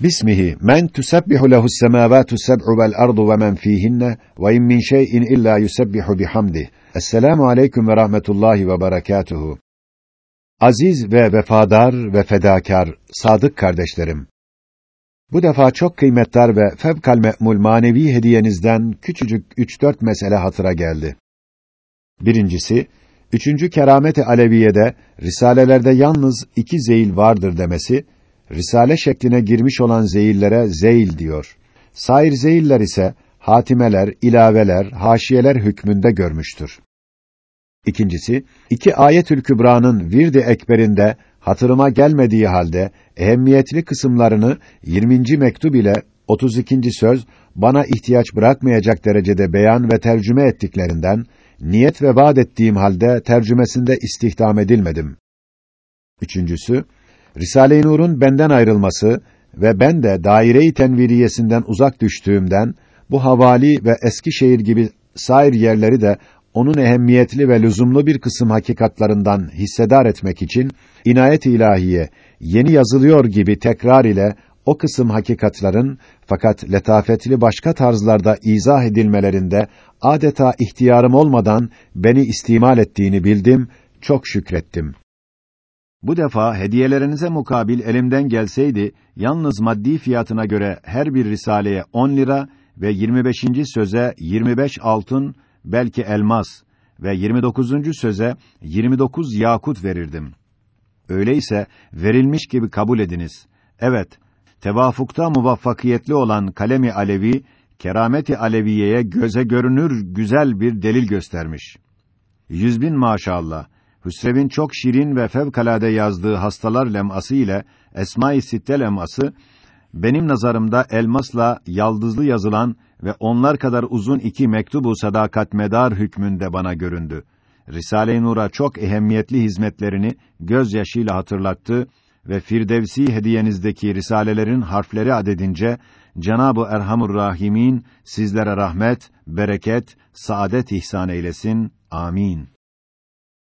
Bismihi men tusabbihu lehu's semavatu seb'u vel ardu ve men fihinne ve in min şey'in illa yusabbihu bihamdih. Esselamu aleyküm ve rahmetullahi ve berekatuhu. Aziz ve vefadar ve fedakar sadık kardeşlerim. Bu defa çok kıymetli ve fevkal me'mul manevi hediyenizden küçücük üç dört mesele hatıra geldi. Birincisi, üçüncü keramet-i aleviyede, risalelerde yalnız iki zeyil vardır demesi, risale şekline girmiş olan zeyillere zeyil diyor. Sair zeyiller ise, hatimeler, ilaveler, haşiyeler hükmünde görmüştür. İkincisi, iki ayetül kübranın virdi ekberinde hatırıma gelmediği halde ehemmiyetli kısımlarını 20. mektup ile 32. söz bana ihtiyaç bırakmayacak derecede beyan ve tercüme ettiklerinden niyet ve vaad ettiğim halde tercümesinde istihdam edilmedim. Üçüncüsü, Risale-i Nur'un benden ayrılması ve ben de daire-i tenviriyesinden uzak düştüğümden bu havali ve Eskişehir gibi sair yerleri de onun ehemmiyetli ve lüzumlu bir kısım hakikatlarından hissedar etmek için inayet ilahiye yeni yazılıyor gibi tekrar ile o kısım hakikatların fakat letafetli başka tarzlarda izah edilmelerinde adeta ihtiyarım olmadan beni istimal ettiğini bildim, çok şükrettim. Bu defa hediyelerinize mukabil elimden gelseydi, yalnız maddi fiyatına göre her bir risaleye 10 lira ve 25. söze 25 altın, belki elmas ve 29. söze 29 yakut verirdim. Öyleyse verilmiş gibi kabul ediniz. Evet, tevafukta muvaffakiyetli olan kalemi alevi, kerameti aleviyeye göze görünür güzel bir delil göstermiş. Yüz bin maşallah. Hüsrev'in çok şirin ve fevkalade yazdığı hastalar leması ile Esma-i Sitte leması, benim nazarımda elmasla yaldızlı yazılan ve onlar kadar uzun iki mektubu sadakat medar hükmünde bana göründü. Risale-i Nur'a çok ehemmiyetli hizmetlerini gözyaşıyla hatırlattı ve Firdevsi hediyenizdeki risalelerin harfleri adedince Cenab-ı Erhamur Rahimin sizlere rahmet, bereket, saadet ihsan eylesin. Amin.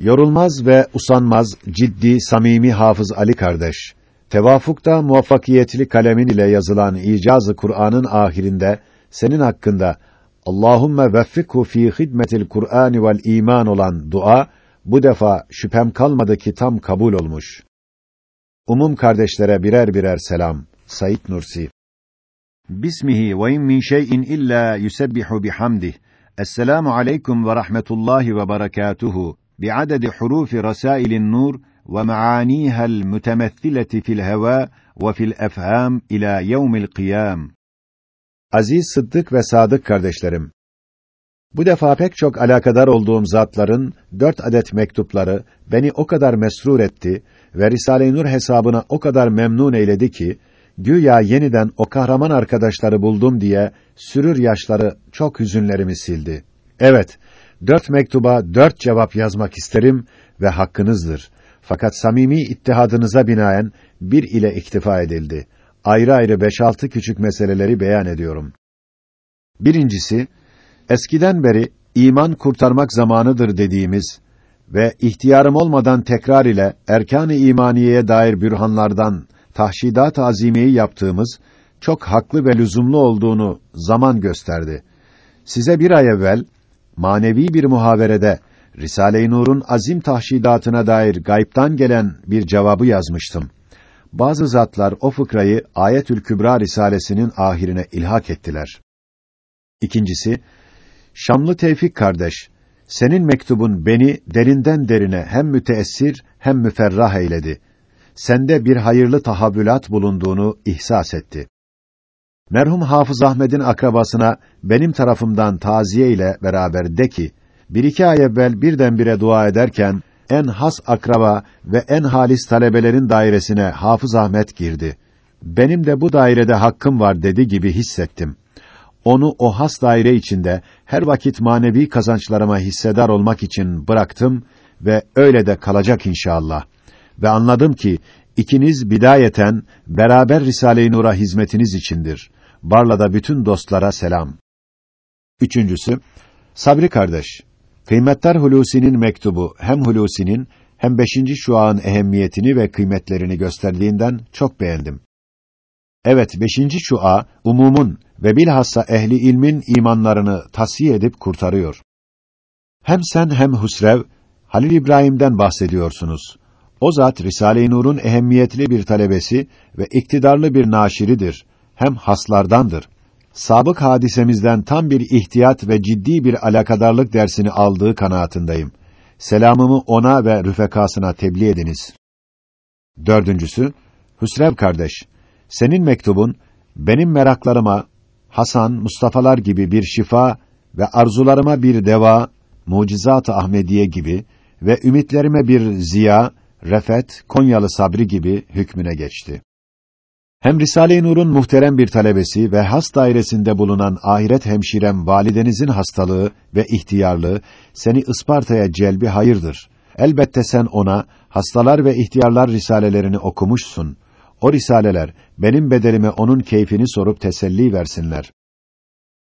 Yorulmaz ve usanmaz, ciddi, samimi Hafız Ali kardeş, tevafukta muvaffakiyetli kalemin ile yazılan icazı Kur'an'ın ahirinde senin hakkında Allahumme veffikhu fi hidmetil Kur'an vel iman olan dua bu defa şüphem kalmadı ki tam kabul olmuş. Umum kardeşlere birer birer selam. Said Nursi Bismihi ve in min şey'in illa yusebbihu bihamdih. Esselamu aleyküm ve rahmetullahi ve berekatuhu. بعدد حروف رسائل النور ومعانيها المتمثلة في الهواء وفي الأفهام إلى يوم القيام Aziz Sıddık ve Sadık kardeşlerim, bu defa pek çok alakadar olduğum zatların dört adet mektupları beni o kadar mesrur etti ve Risale-i Nur hesabına o kadar memnun eyledi ki, güya yeniden o kahraman arkadaşları buldum diye sürür yaşları çok hüzünlerimi sildi. Evet, dört mektuba dört cevap yazmak isterim ve hakkınızdır. Fakat samimi ittihadınıza binaen bir ile iktifa edildi. Ayrı ayrı beş altı küçük meseleleri beyan ediyorum. Birincisi, eskiden beri iman kurtarmak zamanıdır dediğimiz ve ihtiyarım olmadan tekrar ile erkan-ı imaniyeye dair bürhanlardan tahşidat azimiyi yaptığımız çok haklı ve lüzumlu olduğunu zaman gösterdi. Size bir ay evvel manevi bir muhaverede Risale-i Nur'un azim tahşidatına dair gayiptan gelen bir cevabı yazmıştım. Bazı zatlar o fıkrayı Ayetül Kübra risalesinin ahirine ilhak ettiler. İkincisi, Şamlı Tevfik kardeş, senin mektubun beni derinden derine hem müteessir hem müferrah eyledi. Sende bir hayırlı tahavvülat bulunduğunu ihsas etti. Merhum Hafız Ahmet'in akrabasına benim tarafımdan taziye ile beraber de ki, bir iki ay evvel birdenbire dua ederken, en has akraba ve en halis talebelerin dairesine Hafız Ahmet girdi. Benim de bu dairede hakkım var dedi gibi hissettim. Onu o has daire içinde her vakit manevi kazançlarıma hissedar olmak için bıraktım ve öyle de kalacak inşallah. Ve anladım ki ikiniz bidayeten beraber Risale-i Nur'a hizmetiniz içindir. Barla'da bütün dostlara selam. Üçüncüsü, Sabri kardeş, Kıymetler Hulusi'nin mektubu hem Hulusi'nin hem beşinci şuağın ehemmiyetini ve kıymetlerini gösterdiğinden çok beğendim. Evet, beşinci şua, umumun ve bilhassa ehli ilmin imanlarını tasfiye edip kurtarıyor. Hem sen hem Husrev, Halil İbrahim'den bahsediyorsunuz. O zat Risale-i Nur'un ehemmiyetli bir talebesi ve iktidarlı bir naşiridir. Hem haslardandır. Sabık hadisemizden tam bir ihtiyat ve ciddi bir alakadarlık dersini aldığı kanaatindeyim. Selamımı ona ve rüfekasına tebliğ ediniz. Dördüncüsü, Hüsrev kardeş, senin mektubun, benim meraklarıma, Hasan, Mustafa'lar gibi bir şifa ve arzularıma bir deva, mucizat-ı Ahmediye gibi ve ümitlerime bir ziya, Refet, Konyalı Sabri gibi hükmüne geçti. Hem Risale-i Nur'un muhterem bir talebesi ve has dairesinde bulunan ahiret hemşirem validenizin hastalığı ve ihtiyarlığı seni Isparta'ya celbi hayırdır. Elbette sen ona hastalar ve ihtiyarlar risalelerini okumuşsun. O risaleler benim bedelime onun keyfini sorup teselli versinler.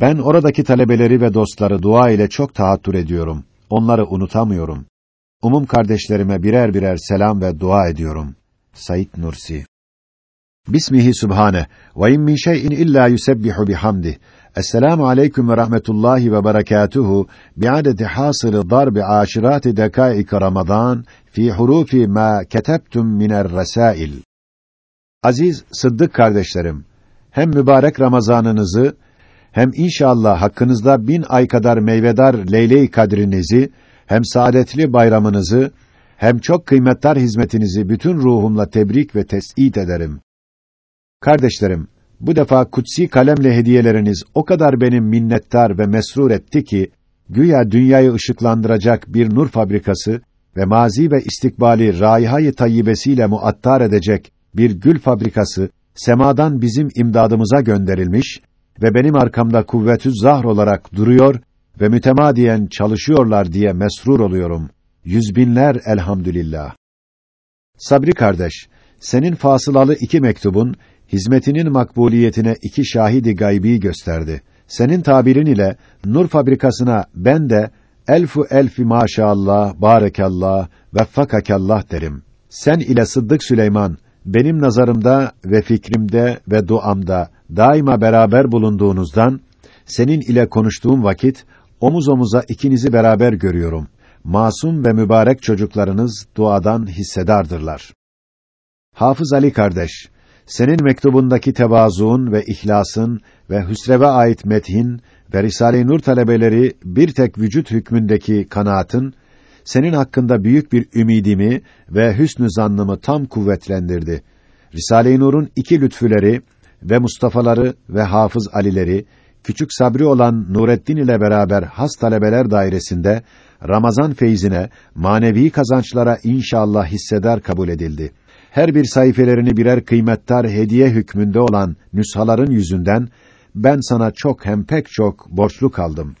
Ben oradaki talebeleri ve dostları dua ile çok tahattür ediyorum. Onları unutamıyorum. Umum kardeşlerime birer birer selam ve dua ediyorum. Said Nursi Bismihi Subhane ve in min şey'in illa yusebbihu bihamdih. Esselamu aleyküm ve rahmetullahi ve berekatuhu bi'adeti hasılı darbi aşirati dekaik Ramazan fi hurufi ma ketebtum miner resail. Aziz Sıddık kardeşlerim, hem mübarek Ramazanınızı hem inşallah hakkınızda bin ay kadar meyvedar leyle-i kadrinizi hem saadetli bayramınızı hem çok kıymetli hizmetinizi bütün ruhumla tebrik ve tes'id ederim. Kardeşlerim, bu defa kutsi kalemle hediyeleriniz o kadar benim minnettar ve mesrur etti ki, güya dünyayı ışıklandıracak bir nur fabrikası ve mazi ve istikbali raihay-ı tayyibesiyle muattar edecek bir gül fabrikası semadan bizim imdadımıza gönderilmiş ve benim arkamda kuvvetü zahr olarak duruyor ve mütemadiyen çalışıyorlar diye mesrur oluyorum. Yüzbinler elhamdülillah. Sabri kardeş, senin fasılalı iki mektubun hizmetinin makbuliyetine iki şahidi gaybi gösterdi. Senin tabirin ile nur fabrikasına ben de elfu elfi maşallah, barekallah, veffakakallah derim. Sen ile Sıddık Süleyman benim nazarımda ve fikrimde ve duamda daima beraber bulunduğunuzdan senin ile konuştuğum vakit omuz omuza ikinizi beraber görüyorum. Masum ve mübarek çocuklarınız duadan hissedardırlar. Hafız Ali kardeş, senin mektubundaki tevazuun ve ihlasın ve hüsreve ait methin ve Risale-i Nur talebeleri bir tek vücut hükmündeki kanaatın senin hakkında büyük bir ümidimi ve hüsnü zannımı tam kuvvetlendirdi. Risale-i Nur'un iki lütfüleri ve Mustafa'ları ve Hafız Alileri küçük sabri olan Nureddin ile beraber has talebeler dairesinde Ramazan feyzine, manevi kazançlara inşallah hisseder kabul edildi. Her bir sayfelerini birer kıymettar hediye hükmünde olan nüshaların yüzünden ben sana çok hem pek çok borçlu kaldım.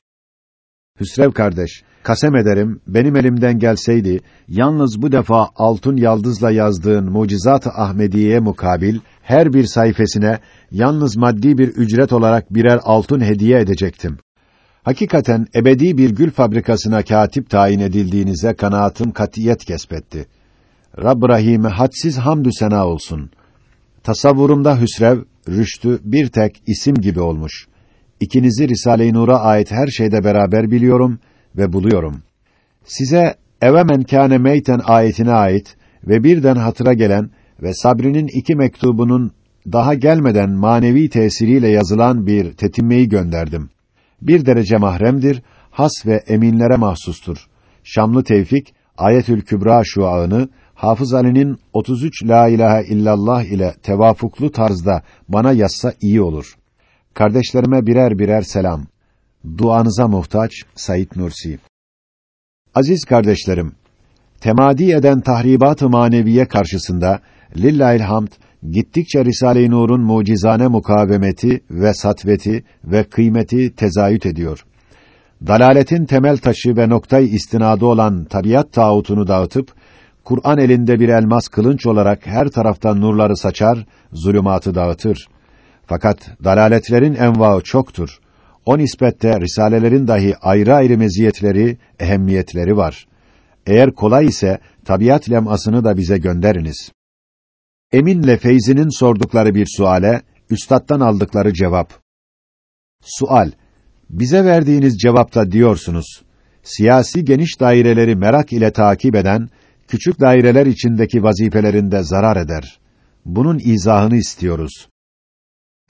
Hüsrev kardeş, kasem ederim benim elimden gelseydi yalnız bu defa altın yaldızla yazdığın Mucizat-ı Ahmediye'ye mukabil her bir sayfasına yalnız maddi bir ücret olarak birer altın hediye edecektim. Hakikaten ebedi bir gül fabrikasına katip tayin edildiğinize kanaatim katiyet kesbetti. Rabb Rahim'e hadsiz hamdü sena olsun. Tasavvurumda Hüsrev, Rüştü bir tek isim gibi olmuş. İkinizi Risale-i Nur'a ait her şeyde beraber biliyorum ve buluyorum. Size eve men kâne meyten ayetine ait ve birden hatıra gelen ve Sabri'nin iki mektubunun daha gelmeden manevi tesiriyle yazılan bir tetimmeyi gönderdim. Bir derece mahremdir, has ve eminlere mahsustur. Şamlı Tevfik, Ayetül Kübra şuağını Hafız Ali'nin 33 la ilahe illallah ile tevafuklu tarzda bana yazsa iyi olur. Kardeşlerime birer birer selam. Duanıza muhtaç Said Nursi. Aziz kardeşlerim, temadi eden tahribat-ı maneviye karşısında lillahil hamd gittikçe Risale-i Nur'un mucizane mukavemeti ve satveti ve kıymeti tezayüt ediyor. Dalaletin temel taşı ve noktayı istinadı olan tabiat tağutunu dağıtıp Kur'an elinde bir elmas kılınç olarak her taraftan nurları saçar, zulümatı dağıtır. Fakat dalaletlerin envaı çoktur. O nispette risalelerin dahi ayrı ayrı meziyetleri, ehemmiyetleri var. Eğer kolay ise tabiat lemasını da bize gönderiniz. Eminle Feyzi'nin sordukları bir suale Üstattan aldıkları cevap. Sual: Bize verdiğiniz cevapta diyorsunuz. Siyasi geniş daireleri merak ile takip eden küçük daireler içindeki vazifelerinde zarar eder. Bunun izahını istiyoruz.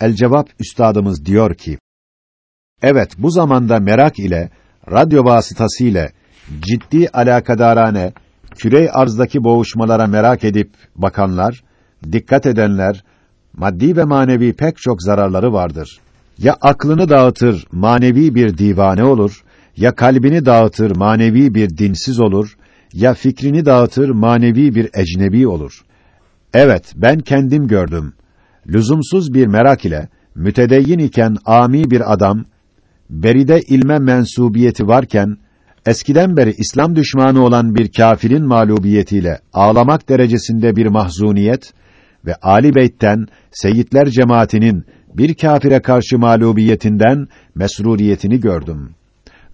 El cevap üstadımız diyor ki: Evet, bu zamanda merak ile radyo vasıtasıyla ciddi alakadarane kürey arzdaki boğuşmalara merak edip bakanlar, dikkat edenler maddi ve manevi pek çok zararları vardır. Ya aklını dağıtır, manevi bir divane olur, ya kalbini dağıtır, manevi bir dinsiz olur, ya fikrini dağıtır, manevi bir ecnebi olur. Evet, ben kendim gördüm. Lüzumsuz bir merak ile mütedeyyin iken ami bir adam, beride ilme mensubiyeti varken, eskiden beri İslam düşmanı olan bir kâfirin mağlubiyetiyle ağlamak derecesinde bir mahzuniyet ve Ali Beyt'ten Seyitler cemaatinin bir kâfire karşı mağlubiyetinden mesruriyetini gördüm.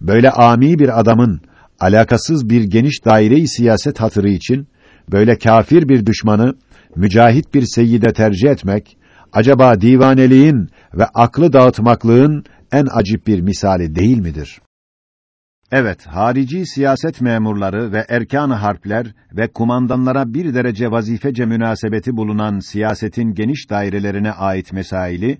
Böyle ami bir adamın alakasız bir geniş daire-i siyaset hatırı için böyle kâfir bir düşmanı mücahit bir seyyide tercih etmek acaba divaneliğin ve aklı dağıtmaklığın en acip bir misali değil midir? Evet, harici siyaset memurları ve erkan-ı harpler ve kumandanlara bir derece vazifece münasebeti bulunan siyasetin geniş dairelerine ait mesaili,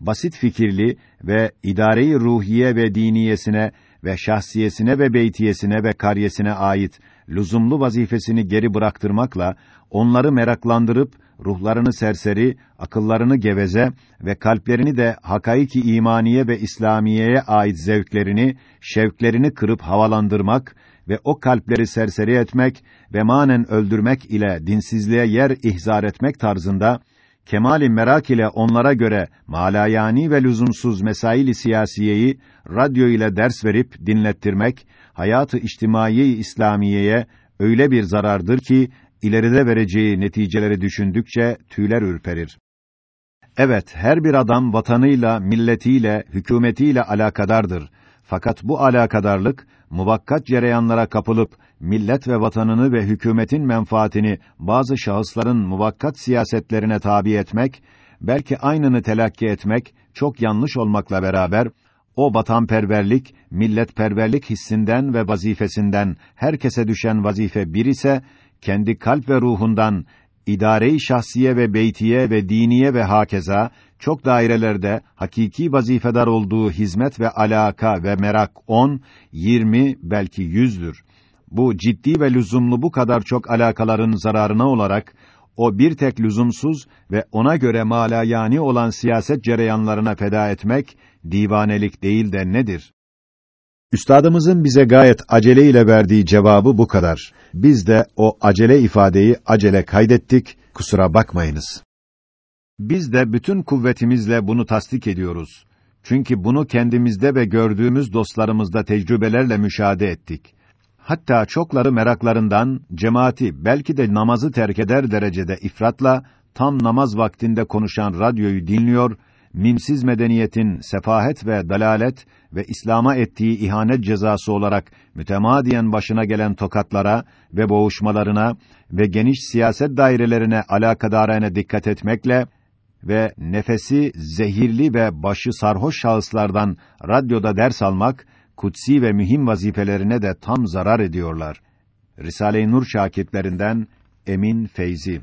basit fikirli ve idare-i ruhiye ve diniyesine ve şahsiyesine ve beytiyesine ve kariyesine ait lüzumlu vazifesini geri bıraktırmakla onları meraklandırıp ruhlarını serseri, akıllarını geveze ve kalplerini de hakaiki imaniye ve İslamiyeye ait zevklerini, şevklerini kırıp havalandırmak ve o kalpleri serseri etmek ve manen öldürmek ile dinsizliğe yer ihzar etmek tarzında kemali merak ile onlara göre malayani ve lüzumsuz mesail-i siyasiyeyi radyo ile ders verip dinlettirmek hayatı içtimai İslamiyeye öyle bir zarardır ki ileride vereceği neticeleri düşündükçe tüyler ürperir. Evet, her bir adam vatanıyla, milletiyle, hükümetiyle alakadardır. Fakat bu alakadarlık muvakkat cereyanlara kapılıp millet ve vatanını ve hükümetin menfaatini bazı şahısların muvakkat siyasetlerine tabi etmek, belki aynını telakki etmek çok yanlış olmakla beraber o vatanperverlik, milletperverlik hissinden ve vazifesinden herkese düşen vazife bir ise kendi kalp ve ruhundan idare-i şahsiye ve beytiye ve diniye ve hakeza çok dairelerde hakiki vazifedar olduğu hizmet ve alaka ve merak 10, 20 belki yüzdür. Bu ciddi ve lüzumlu bu kadar çok alakaların zararına olarak o bir tek lüzumsuz ve ona göre malayani olan siyaset cereyanlarına feda etmek divanelik değil de nedir? Üstadımızın bize gayet acele ile verdiği cevabı bu kadar. Biz de o acele ifadeyi acele kaydettik, kusura bakmayınız. Biz de bütün kuvvetimizle bunu tasdik ediyoruz. Çünkü bunu kendimizde ve gördüğümüz dostlarımızda tecrübelerle müşahede ettik. Hatta çokları meraklarından cemaati belki de namazı terk eder derecede ifratla tam namaz vaktinde konuşan radyoyu dinliyor mimsiz medeniyetin sefahet ve dalalet ve İslam'a ettiği ihanet cezası olarak mütemadiyen başına gelen tokatlara ve boğuşmalarına ve geniş siyaset dairelerine alakadarane dikkat etmekle ve nefesi zehirli ve başı sarhoş şahıslardan radyoda ders almak kutsi ve mühim vazifelerine de tam zarar ediyorlar. Risale-i Nur şakitlerinden Emin Feyzi